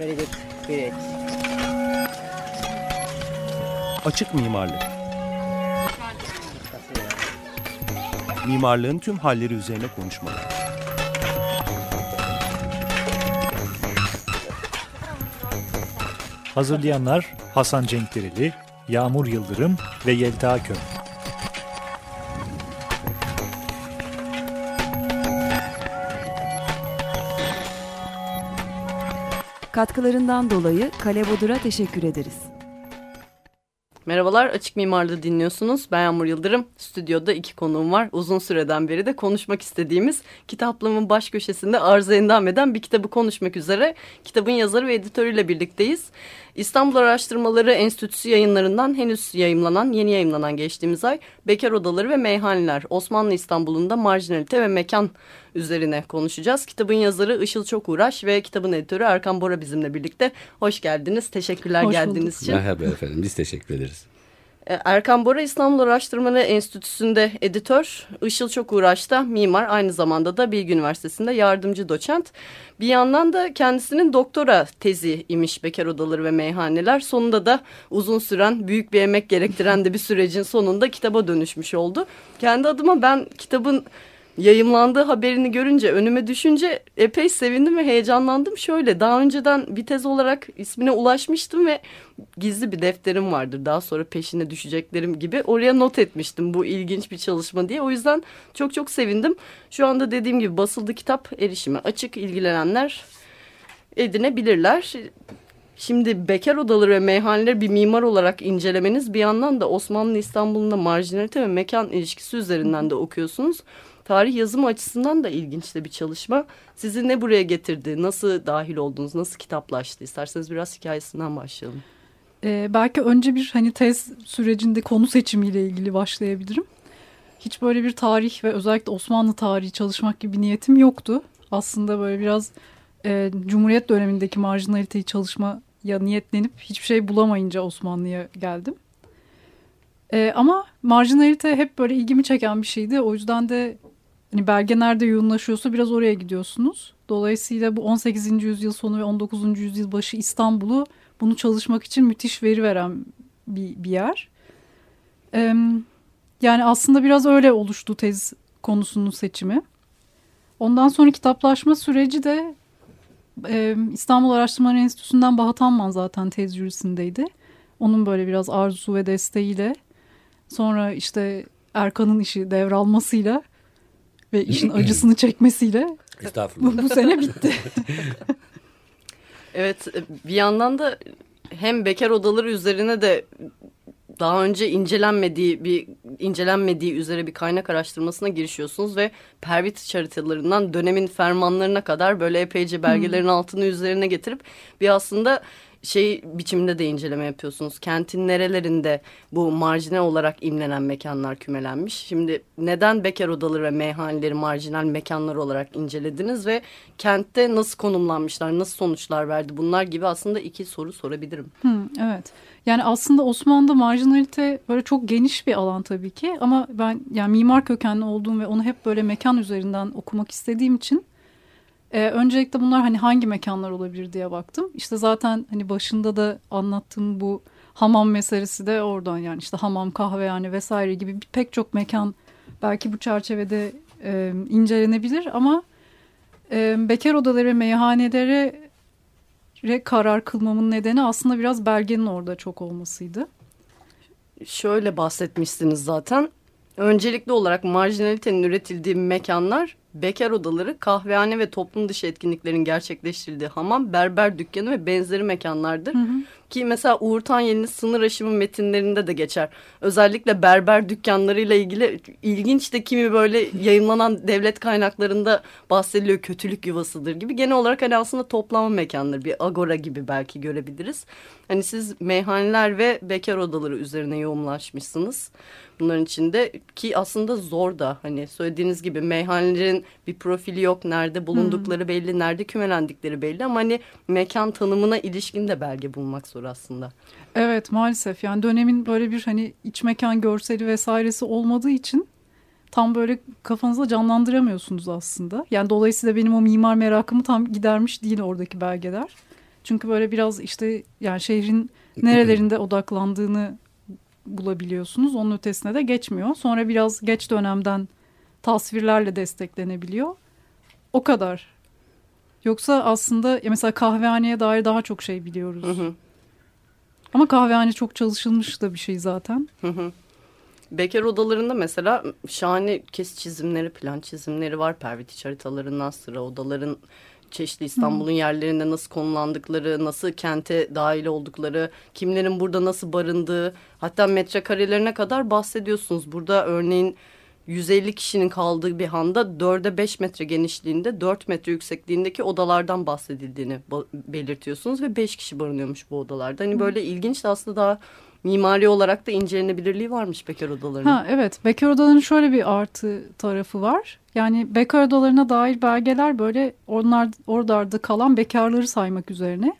Very good. Great. Açık mimarlık. Mimarlığın tüm halleri üzerine konuşmalar. Hazırlayanlar Hasan Cenkdereli, Yağmur Yıldırım ve Yelta Köm. Katkılarından dolayı Kale Bodur'a teşekkür ederiz. Merhabalar, Açık Mimarlığı dinliyorsunuz. Ben Yağmur Yıldırım. Stüdyoda iki konuğum var. Uzun süreden beri de konuşmak istediğimiz kitaplığımın baş köşesinde arıza endam eden bir kitabı konuşmak üzere kitabın yazarı ve editörüyle birlikteyiz. İstanbul Araştırmaları Enstitüsü yayınlarından henüz yayımlanan, yeni yayımlanan geçtiğimiz ay Bekar Odaları ve Meyhaneler Osmanlı İstanbul'unda marjinalite ve mekan üzerine konuşacağız. Kitabın yazarı Işıl Çok Uğraş ve kitabın editörü Erkan Bora bizimle birlikte. Hoş geldiniz. Teşekkürler Hoş geldiğiniz bulduk. için. Merhaba efendim biz teşekkür ederiz. E, Erkan Bora İstanbul Araştırmaları Enstitüsü'nde editör, Işıl Çok Uğraş'ta mimar, aynı zamanda da Bilgi Üniversitesi'nde yardımcı doçent. Bir yandan da kendisinin doktora tezi imiş Bekar Odaları ve Meyhaneler. Sonunda da uzun süren, büyük bir emek gerektiren de bir sürecin sonunda kitaba dönüşmüş oldu. Kendi adıma ben kitabın yayımlandığı haberini görünce önüme düşünce epey sevindim ve heyecanlandım. Şöyle daha önceden bir tez olarak ismine ulaşmıştım ve gizli bir defterim vardır. Daha sonra peşine düşeceklerim gibi oraya not etmiştim bu ilginç bir çalışma diye. O yüzden çok çok sevindim. Şu anda dediğim gibi basıldı kitap erişime açık ilgilenenler edinebilirler. Şimdi bekar odaları ve meyhaneleri bir mimar olarak incelemeniz bir yandan da Osmanlı İstanbul'unda marjinalite ve mekan ilişkisi üzerinden de okuyorsunuz. Tarih yazımı açısından da ilginç de bir çalışma. Sizi ne buraya getirdi? Nasıl dahil oldunuz? Nasıl kitaplaştı? İsterseniz biraz hikayesinden başlayalım. Ee, belki önce bir hani tez sürecinde konu seçimiyle ilgili başlayabilirim. Hiç böyle bir tarih ve özellikle Osmanlı tarihi çalışmak gibi bir niyetim yoktu. Aslında böyle biraz e, Cumhuriyet dönemindeki marjinaliteyi çalışmaya niyetlenip hiçbir şey bulamayınca Osmanlı'ya geldim. E, ama marjinalite hep böyle ilgimi çeken bir şeydi. O yüzden de hani belge nerede yoğunlaşıyorsa biraz oraya gidiyorsunuz. Dolayısıyla bu 18. yüzyıl sonu ve 19. yüzyıl başı İstanbul'u bunu çalışmak için müthiş veri veren bir, bir yer. Ee, yani aslında biraz öyle oluştu tez konusunun seçimi. Ondan sonra kitaplaşma süreci de e, İstanbul Araştırmaları Enstitüsü'nden Bahat Anman zaten tez jürisindeydi. Onun böyle biraz arzusu ve desteğiyle sonra işte Erkan'ın işi devralmasıyla ve işin acısını çekmesiyle Estağfurullah. bu, bu sene bitti. Evet bir yandan da hem bekar odaları üzerine de daha önce incelenmediği bir incelenmediği üzere bir kaynak araştırmasına girişiyorsunuz ve Pervit haritalarından dönemin fermanlarına kadar böyle epeyce belgelerin hmm. altını üzerine getirip bir aslında şey biçiminde de inceleme yapıyorsunuz. Kentin nerelerinde bu marjinal olarak imlenen mekanlar kümelenmiş. Şimdi neden bekar odaları ve meyhaneleri marjinal mekanlar olarak incelediniz ve kentte nasıl konumlanmışlar, nasıl sonuçlar verdi bunlar gibi aslında iki soru sorabilirim. Hmm, evet. Yani aslında Osmanlı'da marjinalite böyle çok geniş bir alan tabii ki ama ben yani mimar kökenli olduğum ve onu hep böyle mekan üzerinden okumak istediğim için ee, öncelikle bunlar hani hangi mekanlar olabilir diye baktım. İşte zaten hani başında da anlattığım bu hamam meselesi de oradan yani işte hamam, kahvehane vesaire gibi pek çok mekan belki bu çerçevede e, incelenebilir ama e, bekar odaları meyhanelere karar kılmamın nedeni aslında biraz belgenin orada çok olmasıydı. Şöyle bahsetmişsiniz zaten. Öncelikli olarak marjinalitenin üretildiği mekanlar bekar odaları, kahvehane ve toplum dışı etkinliklerin gerçekleştirildiği hamam, berber dükkanı ve benzeri mekanlardır. Hı hı. Ki mesela Uğur Tanyeli'nin sınır aşımı metinlerinde de geçer. Özellikle berber dükkanlarıyla ilgili ilginç de kimi böyle yayınlanan devlet kaynaklarında bahsediliyor kötülük yuvasıdır gibi. Genel olarak hani aslında toplama mekanları bir agora gibi belki görebiliriz. Hani siz meyhaneler ve bekar odaları üzerine yoğunlaşmışsınız. Bunların içinde ki aslında zor da hani söylediğiniz gibi meyhanelerin bir profili yok. Nerede bulundukları hmm. belli, nerede kümelendikleri belli ama hani mekan tanımına ilişkin de belge bulmak zor aslında. Evet maalesef yani dönemin böyle bir hani iç mekan görseli vesairesi olmadığı için tam böyle kafanızda canlandıramıyorsunuz aslında. Yani dolayısıyla benim o mimar merakımı tam gidermiş değil oradaki belgeler. Çünkü böyle biraz işte yani şehrin nerelerinde odaklandığını bulabiliyorsunuz. Onun ötesine de geçmiyor. Sonra biraz geç dönemden tasvirlerle desteklenebiliyor. O kadar. Yoksa aslında mesela kahvehaneye dair daha çok şey biliyoruz. Hı hı. Ama kahvehane çok çalışılmış da bir şey zaten. Hı hı. Bekar odalarında mesela şahane kes çizimleri, plan çizimleri var. Pervitiç haritalarından sıra odaların çeşitli İstanbul'un yerlerinde nasıl konulandıkları, nasıl kente dahil oldukları, kimlerin burada nasıl barındığı, hatta metrekarelerine kadar bahsediyorsunuz. Burada örneğin 150 kişinin kaldığı bir handa 4'e 5 metre genişliğinde 4 metre yüksekliğindeki odalardan bahsedildiğini ba- belirtiyorsunuz ve 5 kişi barınıyormuş bu odalarda. Hani böyle ilginç de aslında daha mimari olarak da incelenebilirliği varmış bekar odalarının. Ha evet bekar odalarının şöyle bir artı tarafı var. Yani bekar odalarına dair belgeler böyle onlar oralarda kalan bekarları saymak üzerine.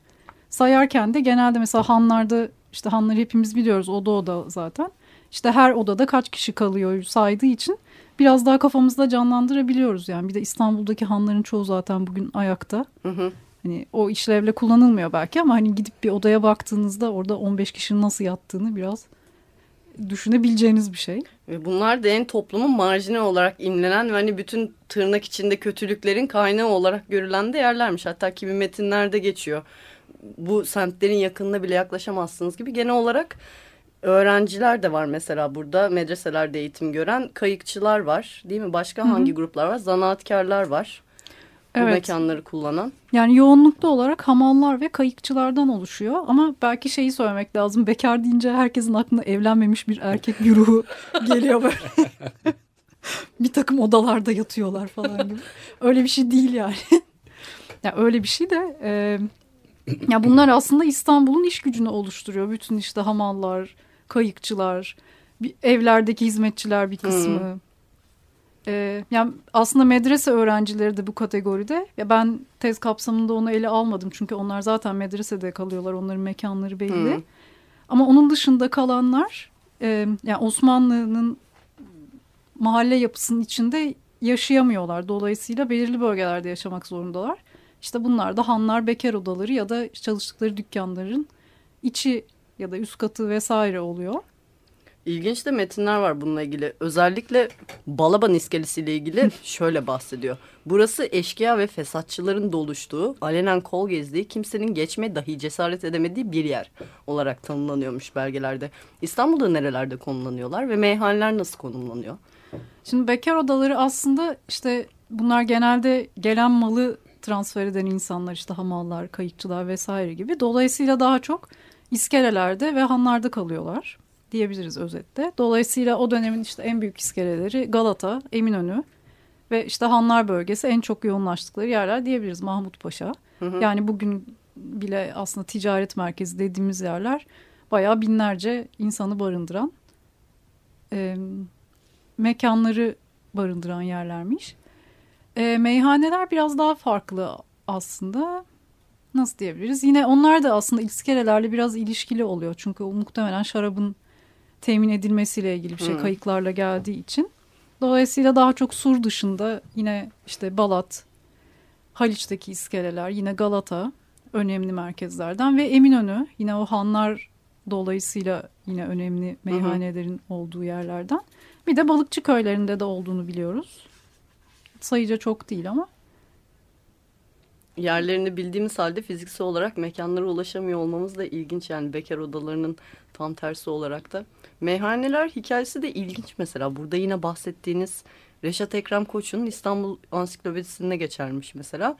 Sayarken de genelde mesela hanlarda işte hanları hepimiz biliyoruz oda oda zaten. İşte her odada kaç kişi kalıyor saydığı için biraz daha kafamızda canlandırabiliyoruz yani. Bir de İstanbul'daki hanların çoğu zaten bugün ayakta. Hı hı. Hani o işlevle kullanılmıyor belki ama hani gidip bir odaya baktığınızda orada 15 kişinin nasıl yattığını biraz düşünebileceğiniz bir şey. Ve bunlar da en toplumun marjine olarak imlenen ve hani bütün tırnak içinde kötülüklerin kaynağı olarak görülen de yerlermiş. Hatta kimi metinlerde geçiyor. Bu semtlerin yakınına bile yaklaşamazsınız gibi. Genel olarak öğrenciler de var mesela burada. Medreselerde eğitim gören kayıkçılar var değil mi? Başka Hı hı. hangi gruplar var? Zanaatkarlar var. Bu Evet. mekanları kullanan. Yani yoğunlukta olarak hamallar ve kayıkçılardan oluşuyor. Ama belki şeyi söylemek lazım. Bekar deyince herkesin aklına evlenmemiş bir erkek güruhu geliyor böyle. bir takım odalarda yatıyorlar falan gibi. Öyle bir şey değil yani. ya öyle bir şey de e, ya bunlar aslında İstanbul'un iş gücünü oluşturuyor. Bütün işte hamallar, kayıkçılar, bir, evlerdeki hizmetçiler bir kısmı. Ee, yani aslında medrese öğrencileri de bu kategoride. Ya ben tez kapsamında onu ele almadım çünkü onlar zaten medresede kalıyorlar. Onların mekanları belli. Hı. Ama onun dışında kalanlar e, yani Osmanlı'nın mahalle yapısının içinde yaşayamıyorlar. Dolayısıyla belirli bölgelerde yaşamak zorundalar. İşte bunlar da hanlar, bekar odaları ya da çalıştıkları dükkanların içi ya da üst katı vesaire oluyor. İlginç de metinler var bununla ilgili. Özellikle Balaban iskelesi ile ilgili şöyle bahsediyor. Burası eşkıya ve fesatçıların doluştuğu, alenen kol gezdiği, kimsenin geçme dahi cesaret edemediği bir yer olarak tanımlanıyormuş belgelerde. İstanbul'da nerelerde konumlanıyorlar ve meyhaneler nasıl konumlanıyor? Şimdi bekar odaları aslında işte bunlar genelde gelen malı transfer eden insanlar işte hamallar, kayıkçılar vesaire gibi. Dolayısıyla daha çok iskelelerde ve hanlarda kalıyorlar diyebiliriz özette. Dolayısıyla o dönemin işte en büyük iskeleleri Galata, Eminönü ve işte hanlar bölgesi en çok yoğunlaştıkları yerler diyebiliriz Mahmut Paşa. Hı hı. Yani bugün bile aslında ticaret merkezi dediğimiz yerler bayağı binlerce insanı barındıran e, mekanları barındıran yerlermiş. E, meyhaneler biraz daha farklı aslında. Nasıl diyebiliriz? Yine onlar da aslında iskelelerle biraz ilişkili oluyor. Çünkü o muhtemelen şarabın temin edilmesiyle ilgili bir şey Hı. kayıklarla geldiği için. Dolayısıyla daha çok sur dışında yine işte Balat, Haliç'teki iskeleler, yine Galata önemli merkezlerden ve Eminönü yine o hanlar dolayısıyla yine önemli meyhanelerin olduğu yerlerden. Bir de balıkçı köylerinde de olduğunu biliyoruz. Sayıca çok değil ama. Yerlerini bildiğimiz halde fiziksel olarak mekanlara ulaşamıyor olmamız da ilginç. Yani bekar odalarının tam tersi olarak da. Meyhaneler hikayesi de ilginç mesela. Burada yine bahsettiğiniz Reşat Ekrem Koç'un İstanbul Ansiklopedisinde geçermiş mesela.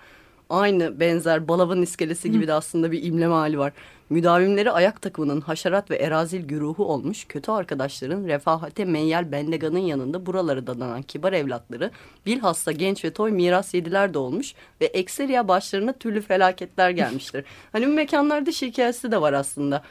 Aynı benzer Balaban iskelesi gibi de aslında bir imleme hali var. Müdavimleri ayak takımının haşerat ve erazil güruhu olmuş kötü arkadaşların refahate meyyal bendeganın yanında buraları dadanan kibar evlatları bilhassa genç ve toy miras yediler de olmuş ve ekseriya başlarına türlü felaketler gelmiştir. hani bu mekanlarda hikayesi de var aslında.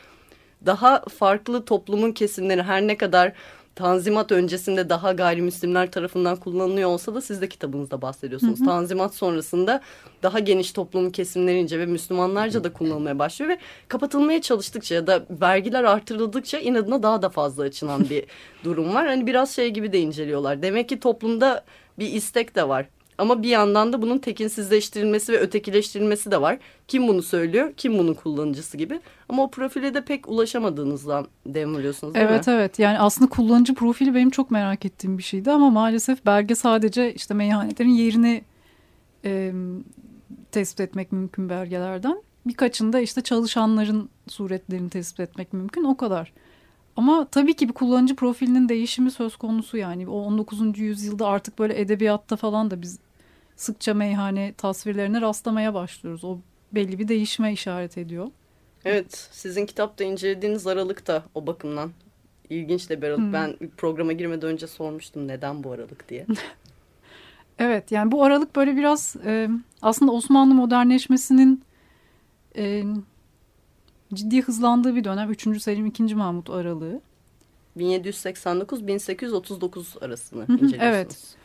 Daha farklı toplumun kesimleri her ne kadar Tanzimat öncesinde daha gayrimüslimler tarafından kullanılıyor olsa da siz de kitabınızda bahsediyorsunuz. Tanzimat sonrasında daha geniş toplum kesimlerince ve Müslümanlarca da kullanılmaya başlıyor ve kapatılmaya çalıştıkça ya da vergiler artırıldıkça inadına daha da fazla açılan bir durum var. Hani biraz şey gibi de inceliyorlar. Demek ki toplumda bir istek de var. Ama bir yandan da bunun tekinsizleştirilmesi ve ötekileştirilmesi de var. Kim bunu söylüyor, kim bunun kullanıcısı gibi. Ama o profile de pek ulaşamadığınızdan dem vuruyorsunuz değil evet mi? evet yani aslında kullanıcı profili benim çok merak ettiğim bir şeydi ama maalesef belge sadece işte meyhanelerin yerini e, tespit etmek mümkün belgelerden. Birkaçında işte çalışanların suretlerini tespit etmek mümkün o kadar. Ama tabii ki bir kullanıcı profilinin değişimi söz konusu yani. O 19. yüzyılda artık böyle edebiyatta falan da biz sıkça meyhane tasvirlerine rastlamaya başlıyoruz. O belli bir değişime işaret ediyor. Evet, sizin kitapta incelediğiniz aralık da o bakımdan ilginç de bir aralık. Hmm. Ben programa girmeden önce sormuştum neden bu aralık diye. Evet yani bu aralık böyle biraz e, aslında Osmanlı modernleşmesinin e, ciddi hızlandığı bir dönem. 3. Selim 2. Mahmut aralığı. 1789-1839 arasını inceliyorsunuz. evet.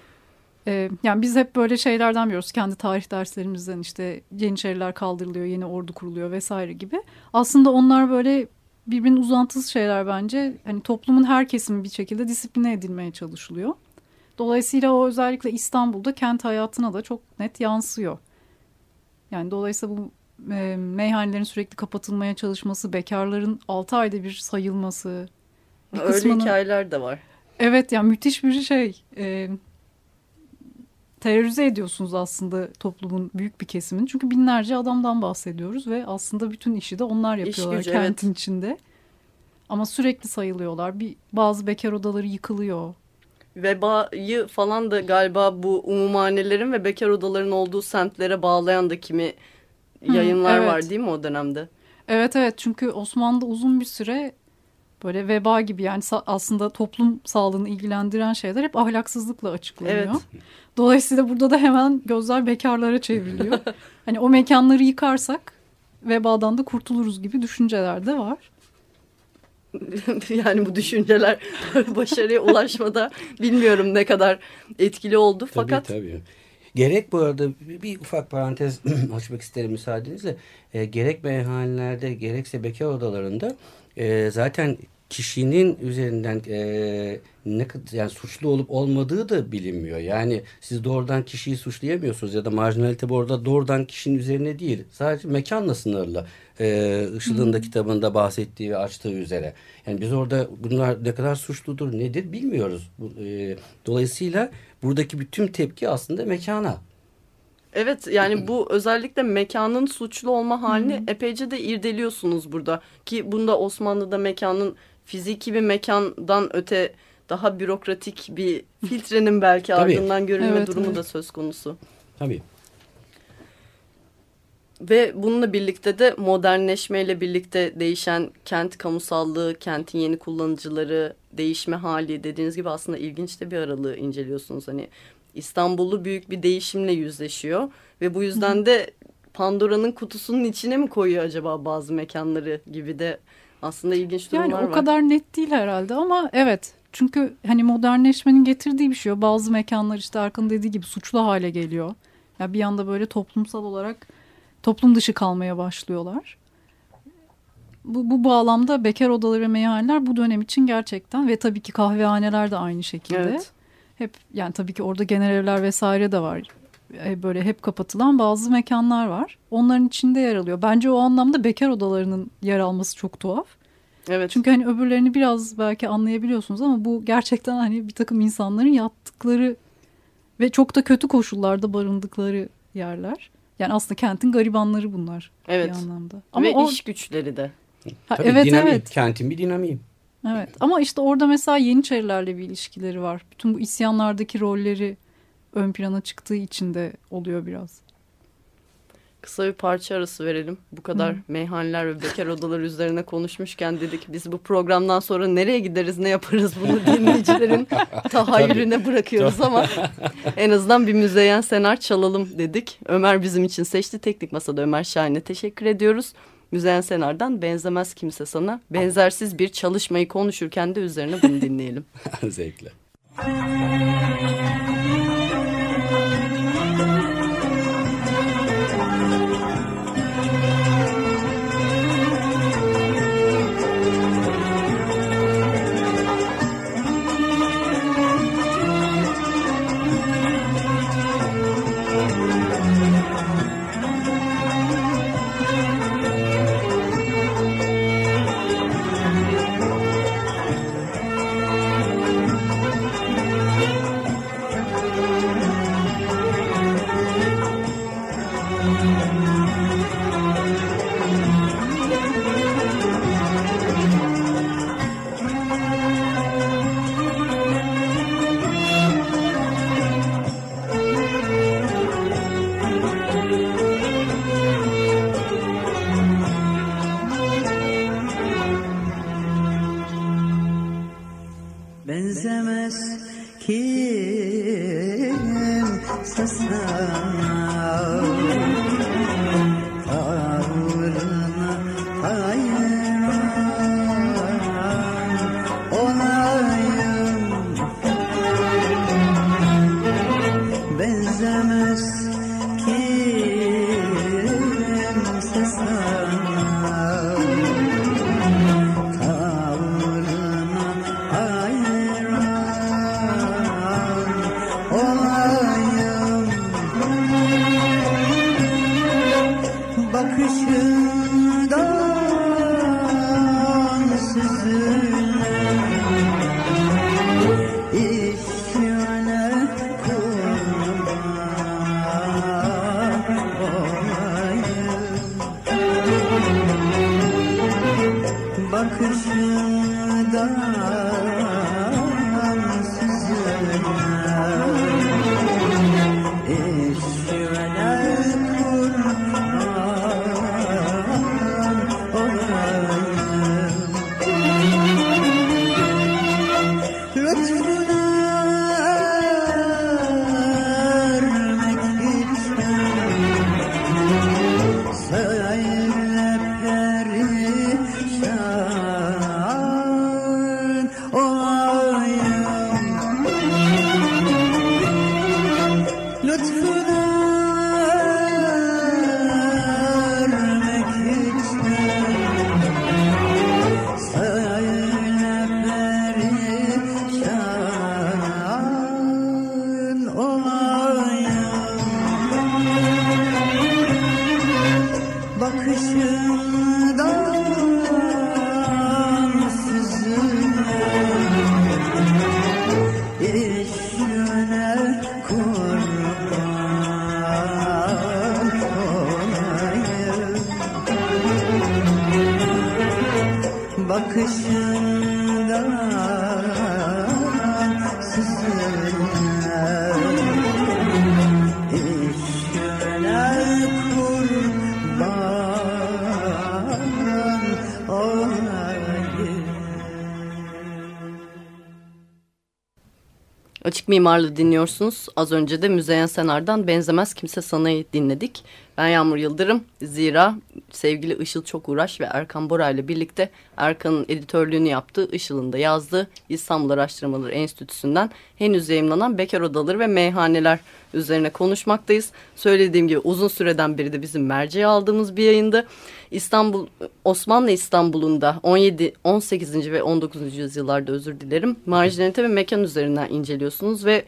E, yani biz hep böyle şeylerden biliyoruz. Kendi tarih derslerimizden işte Yeniçeriler kaldırılıyor, yeni ordu kuruluyor vesaire gibi. Aslında onlar böyle birbirinin uzantısı şeyler bence. Hani toplumun her kesimi bir şekilde disipline edilmeye çalışılıyor. Dolayısıyla o özellikle İstanbul'da kent hayatına da çok net yansıyor. Yani dolayısıyla bu e, meyhanelerin sürekli kapatılmaya çalışması, bekarların 6 ayda bir sayılması. Bir Öyle kısmının- hikayeler de var. Evet yani müthiş bir şey. E, terörize ediyorsunuz aslında toplumun büyük bir kesimini. Çünkü binlerce adamdan bahsediyoruz ve aslında bütün işi de onlar yapıyorlar gücü, kentin içinde. Ama sürekli sayılıyorlar. Bir bazı bekar odaları yıkılıyor. Vebayı falan da galiba bu umumhanelerin ve bekar odaların olduğu semtlere bağlayan da kimi Hı, yayınlar evet. var değil mi o dönemde? Evet evet çünkü Osmanlı'da uzun bir süre böyle veba gibi yani aslında toplum sağlığını ilgilendiren şeyler hep ahlaksızlıkla açıklanıyor. Evet. Dolayısıyla burada da hemen gözler bekarlara çevriliyor. hani o mekanları yıkarsak vebadan da kurtuluruz gibi düşünceler de var. yani bu düşünceler başarıya ulaşmada bilmiyorum ne kadar etkili oldu. Fakat Tabii tabii. Gerek bu arada bir, bir ufak parantez açmak isterim müsaadenizle. E, gerek meyhanelerde gerekse bekar odalarında e, zaten kişinin üzerinden e, ne kadar yani suçlu olup olmadığı da bilinmiyor. Yani siz doğrudan kişiyi suçlayamıyorsunuz ya da marjinalite bu arada doğrudan kişinin üzerine değil. Sadece mekanla sınırlı. E, Işıl'ın da kitabında bahsettiği ve açtığı üzere. Yani biz orada bunlar ne kadar suçludur nedir bilmiyoruz. Bu, e, dolayısıyla buradaki bütün tepki aslında mekana. Evet yani bu özellikle mekanın suçlu olma halini epeyce de irdeliyorsunuz burada. Ki bunda Osmanlı'da mekanın fiziki bir mekandan öte daha bürokratik bir filtrenin belki Tabii. ardından görülme Evet, durumu evet. da söz konusu. Tabii. Ve bununla birlikte de modernleşmeyle birlikte değişen kent kamusallığı, kentin yeni kullanıcıları, değişme hali dediğiniz gibi aslında ilginç de bir aralığı inceliyorsunuz. Hani İstanbullu büyük bir değişimle yüzleşiyor ve bu yüzden de Pandora'nın kutusunun içine mi koyuyor acaba bazı mekanları gibi de aslında ilginç durumlar Yani var. o kadar net değil herhalde ama evet. Çünkü hani modernleşmenin getirdiği bir şey o. Bazı mekanlar işte Erkan'ın dediği gibi suçlu hale geliyor. Ya bir anda böyle toplumsal olarak toplum dışı kalmaya başlıyorlar. Bu, bu bağlamda bekar odaları ve meyhaneler bu dönem için gerçekten ve tabii ki kahvehaneler de aynı şekilde. Evet. Hep yani tabii ki orada genel evler vesaire de var. E, Böyle hep kapatılan bazı mekanlar var. Onların içinde yer alıyor. Bence o anlamda bekar odalarının yer alması çok tuhaf. Evet. Çünkü hani öbürlerini biraz belki anlayabiliyorsunuz ama bu gerçekten hani bir takım insanların yattıkları ve çok da kötü koşullarda barındıkları yerler. Yani aslında kentin garibanları bunlar Evet. bir anlamda. Ama ve o, iş güçleri de. Ha, Tabii evet dinamik. evet. Kentin bir dinamiği. Evet ama işte orada mesela Yeniçerilerle bir ilişkileri var. Bütün bu isyanlardaki rolleri ön plana çıktığı için de oluyor biraz. Kısa bir parça arası verelim. Bu kadar meyhaneler ve bekar odaları üzerine konuşmuşken dedik biz bu programdan sonra nereye gideriz ne yaparız bunu dinleyicilerin tahayyülüne bırakıyoruz ama en azından bir müzeyyen senar çalalım dedik. Ömer bizim için seçti. Teknik Masa'da Ömer Şahin'e teşekkür ediyoruz. Müzeyyen Senar'dan benzemez kimse sana. Benzersiz bir çalışmayı konuşurken de üzerine bunu dinleyelim. Zevkle. Açık Mimarlı dinliyorsunuz. Az önce de Müzeyyen Senar'dan Benzemez Kimse Sana'yı dinledik. Ben Yağmur Yıldırım. Zira sevgili Işıl Çok Uğraş ve Erkan Bora ile birlikte Erkan'ın editörlüğünü yaptığı, Işıl'ın da yazdığı İstanbul Araştırmaları Enstitüsü'nden henüz yayınlanan Bekar Odaları ve Meyhaneler üzerine konuşmaktayız. Söylediğim gibi uzun süreden beri de bizim merceğe aldığımız bir yayındı. İstanbul Osmanlı İstanbul'unda 17 18. ve 19. yüzyıllarda özür dilerim. Marjinalite ve mekan üzerinden inceliyorsunuz ve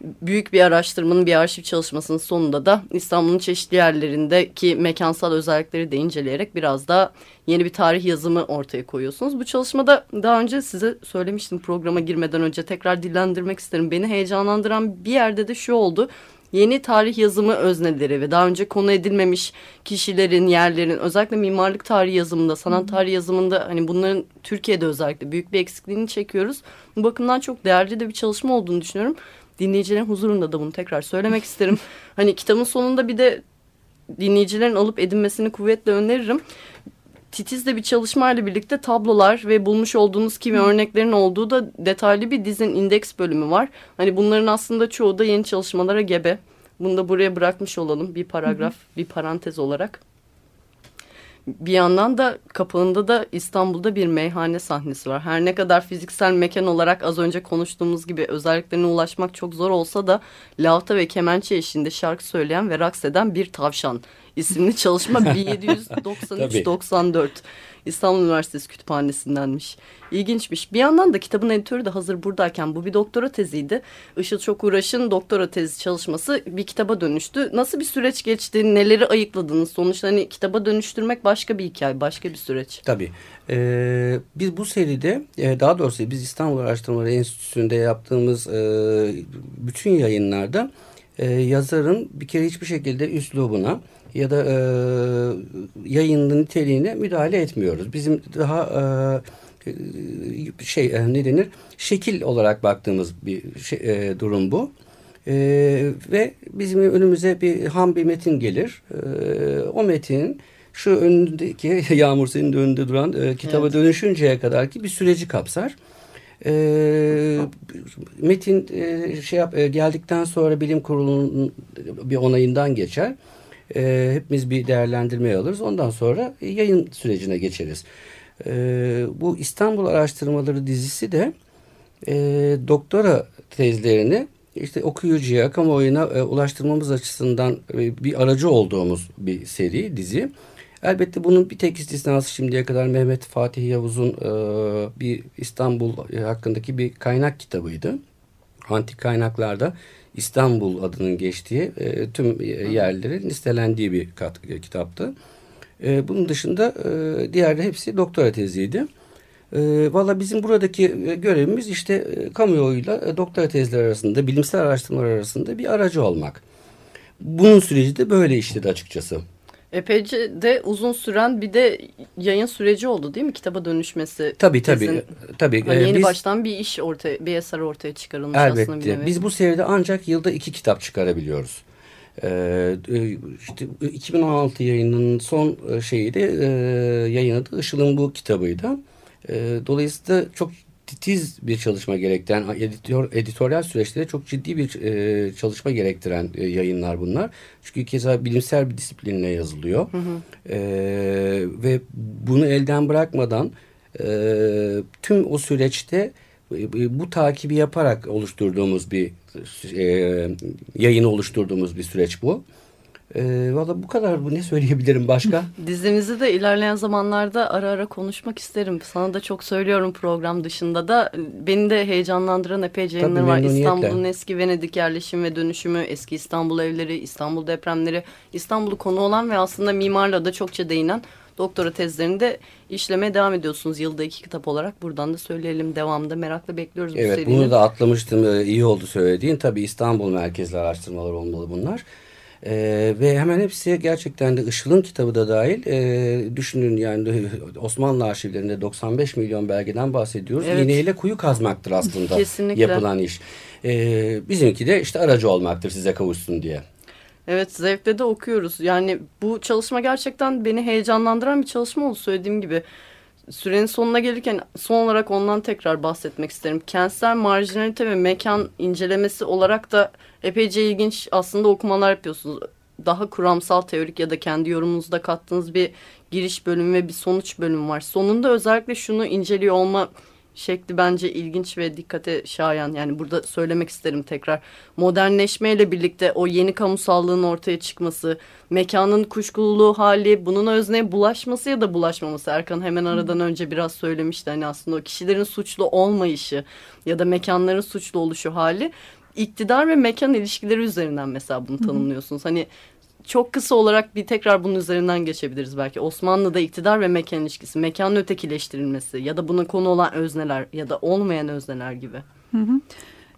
büyük bir araştırmanın bir arşiv çalışmasının sonunda da İstanbul'un çeşitli yerlerindeki mekansal özellikleri de inceleyerek biraz daha yeni bir tarih yazımı ortaya koyuyorsunuz. Bu çalışmada daha önce size söylemiştim programa girmeden önce tekrar dillendirmek isterim. Beni heyecanlandıran bir yerde de şu oldu yeni tarih yazımı özneleri ve daha önce konu edilmemiş kişilerin, yerlerin özellikle mimarlık tarihi yazımında, sanat tarihi yazımında hani bunların Türkiye'de özellikle büyük bir eksikliğini çekiyoruz. Bu bakımdan çok değerli de bir çalışma olduğunu düşünüyorum. Dinleyicilerin huzurunda da bunu tekrar söylemek isterim. Hani kitabın sonunda bir de dinleyicilerin alıp edinmesini kuvvetle öneririm titiz de bir çalışmayla birlikte tablolar ve bulmuş olduğunuz kimi örneklerin olduğu da detaylı bir dizin indeks bölümü var. Hani bunların aslında çoğu da yeni çalışmalara gebe. Bunu da buraya bırakmış olalım bir paragraf, bir parantez olarak. Bir yandan da kapağında da İstanbul'da bir meyhane sahnesi var. Her ne kadar fiziksel mekan olarak az önce konuştuğumuz gibi özelliklerine ulaşmak çok zor olsa da lavta ve kemençe eşliğinde şarkı söyleyen ve raks eden bir tavşan isimli çalışma 1793-94 İstanbul Üniversitesi Kütüphanesi'ndenmiş. İlginçmiş. Bir yandan da kitabın editörü de hazır buradayken bu bir doktora teziydi. Işıl Çok Uğraş'ın doktora tezi çalışması bir kitaba dönüştü. Nasıl bir süreç geçti? Neleri ayıkladınız? Sonuçta hani kitaba dönüştürmek başka bir hikaye, başka bir süreç. Tabii. Ee, biz bu seride e, daha doğrusu biz İstanbul Araştırmaları Enstitüsü'nde yaptığımız e, bütün yayınlarda e, yazarın bir kere hiçbir şekilde üslubuna ya da e, yayının niteliğine müdahale etmiyoruz. Bizim daha e, şey e, ne denir şekil olarak baktığımız bir şey, e, durum bu. E, ve bizim önümüze bir ham bir metin gelir. E, o metin şu önündeki Yağmur senin de önünde duran e, kitaba evet. dönüşünceye kadar ki bir süreci kapsar. E, metin e, şey yap, e, geldikten sonra bilim kurulunun bir onayından geçer e, hepimiz bir değerlendirme alırız. Ondan sonra yayın sürecine geçeriz. E, bu İstanbul Araştırmaları dizisi de e, doktora tezlerini işte okuyucuya, kamuoyuna e, ulaştırmamız açısından e, bir aracı olduğumuz bir seri, dizi. Elbette bunun bir tek istisnası şimdiye kadar Mehmet Fatih Yavuz'un e, bir İstanbul hakkındaki bir kaynak kitabıydı. Antik kaynaklarda İstanbul adının geçtiği e, tüm yerlerin listelendiği bir kat, e, kitaptı. E, bunun dışında e, diğer hepsi doktora teziydi. E, Valla bizim buradaki e, görevimiz işte e, kamuoyuyla e, doktora tezleri arasında, bilimsel araştırmalar arasında bir aracı olmak. Bunun süreci de böyle işledi açıkçası. Epeyce de uzun süren bir de yayın süreci oldu değil mi? Kitaba dönüşmesi. Tabii tabii. tezin. tabii. Hani E, yeni biz- baştan bir iş ortaya, bir eser ortaya çıkarılmış aslında bir Elbette. Biz bu seride ancak yılda iki kitap çıkarabiliyoruz. Ee, e, işte 2016 yayının son e, şeyi de e, yayınladığı Işıl'ın bu kitabıydı. E, dolayısıyla çok titiz bir çalışma gerektiren, editör, editoryal süreçte de çok ciddi bir e, çalışma gerektiren e, yayınlar bunlar. Çünkü keza bilimsel bir disiplinle yazılıyor. E, ve bunu elden bırakmadan e, tüm o süreçte e, bu takibi yaparak oluşturduğumuz bir e, yayını oluşturduğumuz bir süreç bu. E, Valla bu kadar. Bu ne söyleyebilirim başka? Dizimizi de ilerleyen zamanlarda ara ara konuşmak isterim. Sana da çok söylüyorum program dışında da. Beni de heyecanlandıran epeyce yayınlar var. İstanbul'un eski Venedik yerleşim ve dönüşümü, eski İstanbul evleri, İstanbul depremleri, İstanbul'u konu olan ve aslında mimarla da çokça değinen doktora tezlerini de işlemeye devam ediyorsunuz. Yılda iki kitap olarak buradan da söyleyelim. Devamında merakla bekliyoruz bu evet serinin. bunu da atlamıştım. E, iyi oldu söylediğin. Tabii İstanbul merkezli araştırmalar olmalı bunlar. E, ve hemen hepsi gerçekten de Işıl'ın kitabı da dahil. E, düşünün yani Osmanlı arşivlerinde 95 milyon belgeden bahsediyoruz. Evet. İğneyle kuyu kazmaktır aslında Kesinlikle. yapılan iş. E, bizimki de işte aracı olmaktır size kavuşsun diye. Evet zevkle de okuyoruz. Yani bu çalışma gerçekten beni heyecanlandıran bir çalışma oldu söylediğim gibi. Sürenin sonuna gelirken son olarak ondan tekrar bahsetmek isterim. Kentsel marjinalite ve mekan incelemesi olarak da epeyce ilginç aslında okumalar yapıyorsunuz. Daha kuramsal teorik ya da kendi yorumunuzda kattığınız bir giriş bölümü ve bir sonuç bölümü var. Sonunda özellikle şunu inceliyor olma şekli bence ilginç ve dikkate şayan. Yani burada söylemek isterim tekrar. Modernleşmeyle birlikte o yeni kamusallığın ortaya çıkması, mekanın kuşkululuğu hali, bunun özneye bulaşması ya da bulaşmaması. Erkan hemen aradan önce biraz söylemişti. Hani aslında o kişilerin suçlu olmayışı ya da mekanların suçlu oluşu hali. İktidar ve mekan ilişkileri üzerinden mesela bunu tanımlıyorsunuz. Hani çok kısa olarak bir tekrar bunun üzerinden geçebiliriz belki. Osmanlı'da iktidar ve mekan ilişkisi, mekanın ötekileştirilmesi ya da buna konu olan özneler ya da olmayan özneler gibi. Hı hı.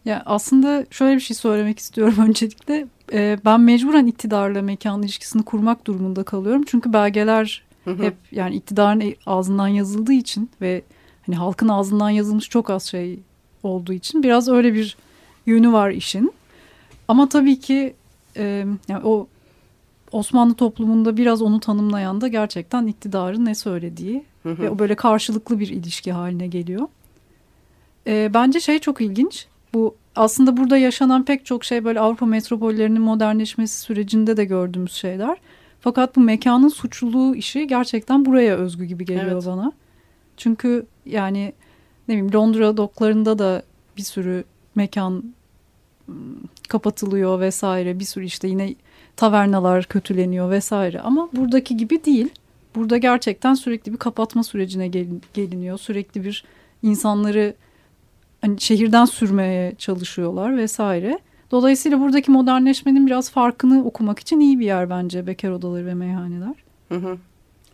Ya aslında şöyle bir şey söylemek istiyorum öncelikle. Ee, ben mecburen iktidarla mekan ilişkisini kurmak durumunda kalıyorum. Çünkü belgeler Hı hı. hep yani iktidarın ağzından yazıldığı için ve hani halkın ağzından yazılmış çok az şey olduğu için biraz öyle bir yönü var işin. Ama tabii ki e, yani o Osmanlı toplumunda biraz onu tanımlayan da gerçekten iktidarın ne söylediği Hı hı. ve o böyle karşılıklı bir ilişki haline geliyor. E, bence şey çok ilginç. Bu aslında burada yaşanan pek çok şey böyle Avrupa metropollerinin modernleşmesi sürecinde de gördüğümüz şeyler. Fakat bu mekanın suçluluğu işi gerçekten buraya özgü gibi geliyor Evet. bana. Çünkü yani ne bileyim Londra doklarında da bir sürü mekan ım, kapatılıyor vesaire. Bir sürü işte yine tavernalar kötüleniyor vesaire. Ama buradaki gibi değil. Burada gerçekten sürekli bir kapatma sürecine gelin- geliniyor. Sürekli bir insanları hani şehirden sürmeye çalışıyorlar vesaire. Dolayısıyla buradaki modernleşmenin biraz farkını okumak için iyi bir yer bence bekar odaları ve meyhaneler. Hı hı.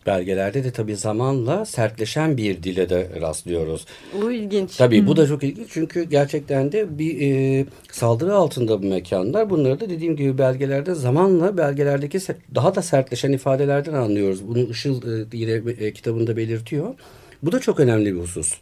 Belgelerde de tabii zamanla sertleşen bir dile de rastlıyoruz. Bu ilginç. Tabii bu da çok ilginç çünkü gerçekten de bir e, saldırı altında bu mekanlar. Bunları da dediğim gibi belgelerde zamanla belgelerdeki daha da sertleşen ifadelerden anlıyoruz. Bunu Işıl e, yine e, kitabında belirtiyor. Bu da çok önemli bir husus.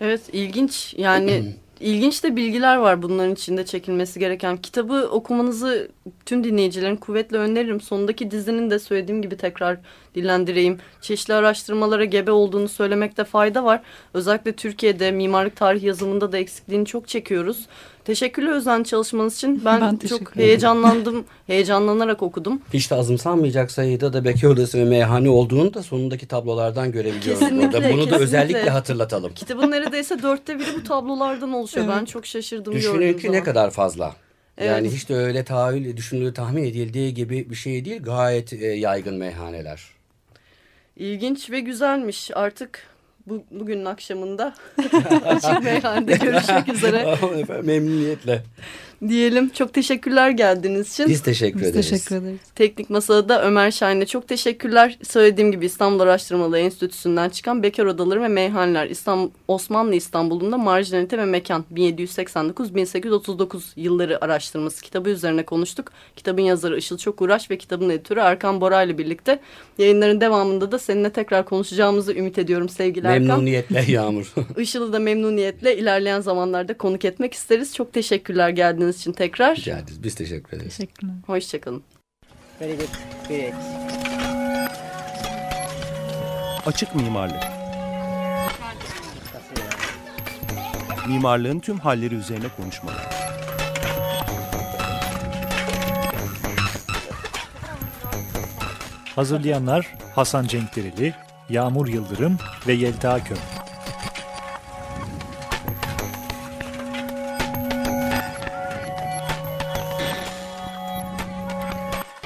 Evet ilginç yani ilginç de bilgiler var bunların içinde çekilmesi gereken. Kitabı okumanızı tüm dinleyicilerin kuvvetle öneririm. Sonundaki dizinin de söylediğim gibi tekrar dillendireyim. Çeşitli araştırmalara gebe olduğunu söylemekte fayda var. Özellikle Türkiye'de mimarlık tarih yazımında da eksikliğini çok çekiyoruz. Teşekkürler Özen çalışmanız için. Ben, Ben çok heyecanlandım. Heyecanlanarak okudum. Hiç de azımsanmayacak sayıda da bekar odası ve meyhane olduğunu da sonundaki tablolardan görebiliyoruz Kesinlikle, burada. Bunu da kesinlikle. özellikle hatırlatalım. Kitabın neredeyse dörtte biri bu tablolardan oluşuyor. Ben çok şaşırdım Düşünün ki ne zaman. kadar fazla. Yani Evet. hiç de öyle tahayyül, düşünülür, tahmin edildiği gibi bir şey değil. Gayet e, yaygın meyhaneler. İlginç ve güzelmiş. Artık bu, bugünün akşamında açık meyhanede görüşmek üzere. Efendim, memnuniyetle. Diyelim çok teşekkürler geldiğiniz için. Biz teşekkür Biz ederiz. teşekkür ederiz. Teknik Masada da Ömer Şahin'e çok teşekkürler. Söylediğim gibi İstanbul Araştırmaları Enstitüsü'nden çıkan Bekar Odaları ve Meyhaneler İstanbul, Osmanlı İstanbul'unda Marjinalite ve Mekan 1789-1839 yılları araştırması kitabı üzerine konuştuk. Kitabın yazarı Işıl Çok Uğraş ve kitabın editörü Erkan Bora ile birlikte yayınların devamında da seninle tekrar konuşacağımızı ümit ediyorum sevgili Erkan. Memnuniyetle Yağmur. Işıl'ı da memnuniyetle ilerleyen zamanlarda konuk etmek isteriz. Çok teşekkürler geldiğiniz için tekrar. Rica ederiz. Biz teşekkür ederiz. Teşekkürler. Hoşçakalın. Açık mimarlık. Mimarlığın tüm halleri üzerine konuşmalar. Hazırlayanlar Hasan Cenkdereli, Yağmur Yıldırım ve Yelta Köm.